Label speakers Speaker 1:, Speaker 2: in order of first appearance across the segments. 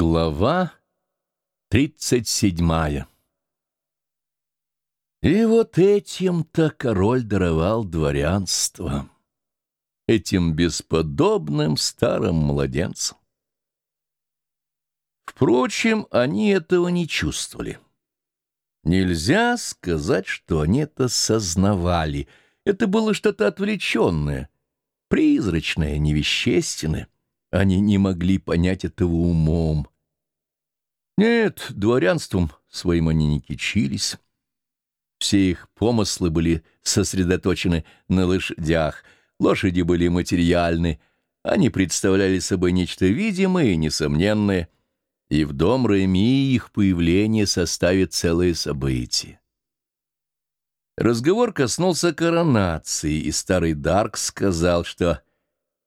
Speaker 1: Глава тридцать седьмая И вот этим-то король даровал дворянство, этим бесподобным старым младенцам. Впрочем, они этого не чувствовали. Нельзя сказать, что они это сознавали. Это было что-то отвлеченное, призрачное, невещественное. Они не могли понять этого умом. Нет, дворянством своим они не кичились. Все их помыслы были сосредоточены на лошадях. Лошади были материальны. Они представляли собой нечто видимое и несомненное. И в дом Реми их появление составит целое событие. Разговор коснулся коронации, и старый Дарк сказал, что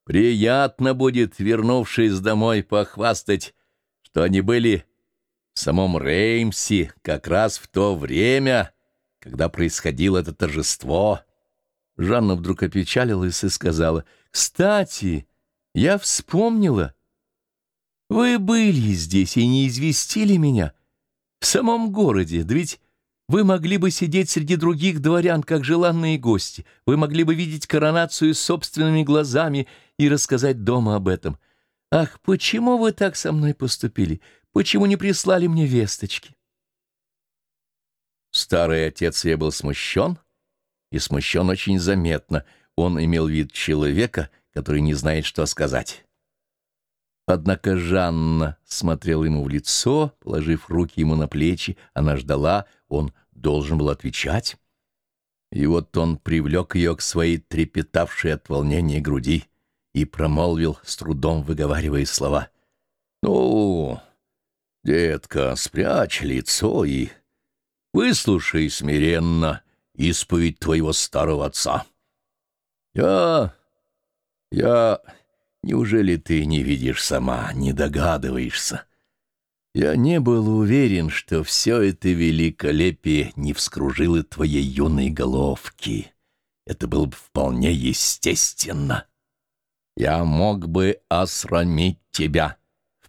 Speaker 1: Приятно будет, вернувшись домой, похвастать, что они были в самом Реймсе как раз в то время, когда происходило это торжество. Жанна вдруг опечалилась и сказала, «Кстати, я вспомнила. Вы были здесь и не известили меня. В самом городе, да ведь вы могли бы сидеть среди других дворян, как желанные гости. Вы могли бы видеть коронацию собственными глазами и рассказать дома об этом. Ах, почему вы так со мной поступили? Почему не прислали мне весточки? Старый отец я был смущен, и смущен очень заметно. Он имел вид человека, который не знает, что сказать. Однако Жанна смотрела ему в лицо, положив руки ему на плечи. Она ждала, он должен был отвечать. И вот он привлек ее к своей трепетавшей от волнения груди и промолвил, с трудом выговаривая слова. «Ну, детка, спрячь лицо и выслушай смиренно исповедь твоего старого отца. Я... я... Неужели ты не видишь сама, не догадываешься?» Я не был уверен, что все это великолепие не вскружило твоей юной головки. Это было бы вполне естественно. Я мог бы осрамить тебя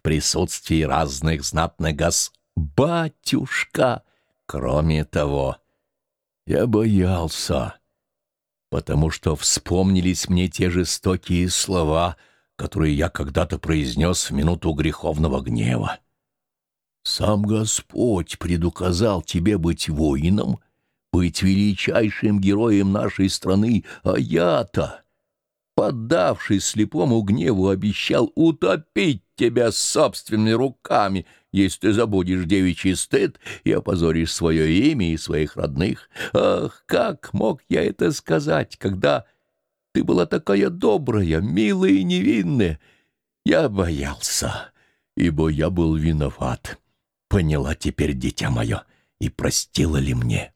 Speaker 1: присутствии разных знатных гос... Батюшка! Кроме того, я боялся, потому что вспомнились мне те жестокие слова, которые я когда-то произнес в минуту греховного гнева. Сам Господь предуказал тебе быть воином, быть величайшим героем нашей страны, а я-то поддавшись слепому гневу, обещал утопить тебя собственными руками, если ты забудешь девичий стыд и опозоришь свое имя и своих родных. Ах, как мог я это сказать, когда ты была такая добрая, милая и невинная? Я боялся, ибо я был виноват. Поняла теперь, дитя мое, и простила ли мне?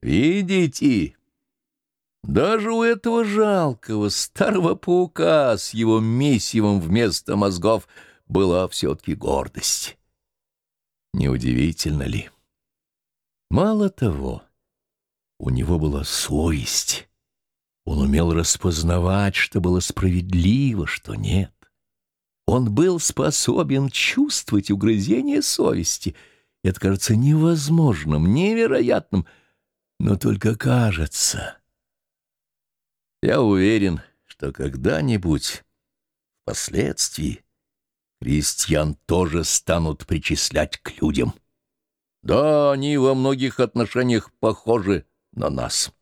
Speaker 1: Видите, даже у этого жалкого старого паука с его месивом вместо мозгов была все-таки гордость. Неудивительно ли? Мало того, у него была совесть. Он умел распознавать, что было справедливо, что нет. Он был способен чувствовать угрызение совести. Это кажется невозможным, невероятным, но только кажется. Я уверен, что когда-нибудь, впоследствии, крестьян тоже станут причислять к людям. Да, они во многих отношениях похожи на нас.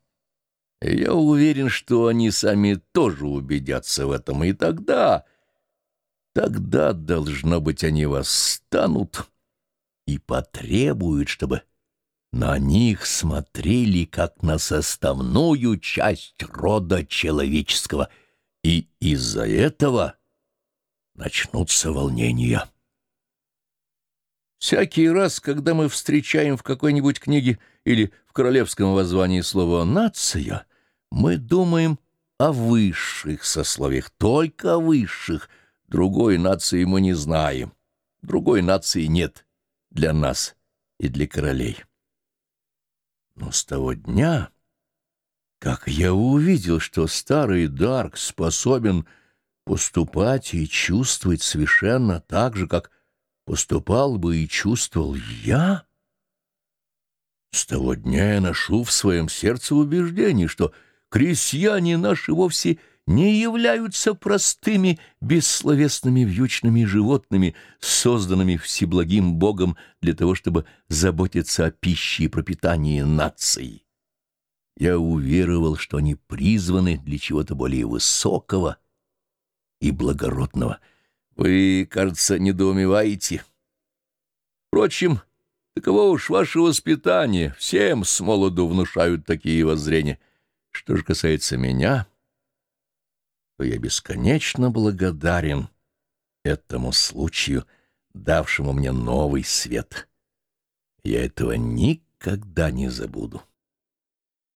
Speaker 1: И я уверен, что они сами тоже убедятся в этом, и тогда, тогда, должно быть, они восстанут и потребуют, чтобы на них смотрели как на составную часть рода человеческого, и из-за этого начнутся волнения. Всякий раз, когда мы встречаем в какой-нибудь книге или в королевском воззвании слово «нация», мы думаем о высших сословиях, только о высших. Другой нации мы не знаем, другой нации нет для нас и для королей. Но с того дня, как я увидел, что старый Дарк способен поступать и чувствовать совершенно так же, как поступал бы и чувствовал я? С того дня я ношу в своем сердце убеждение, что крестьяне наши вовсе не являются простыми, бессловесными вьючными животными, созданными всеблагим Богом для того, чтобы заботиться о пище и пропитании нации. Я уверовал, что они призваны для чего-то более высокого и благородного. Вы, кажется, недоумеваете. Впрочем, таково уж ваше воспитание. Всем с молоду внушают такие воззрения. Что же касается меня, то я бесконечно благодарен этому случаю, давшему мне новый свет. Я этого никогда не забуду.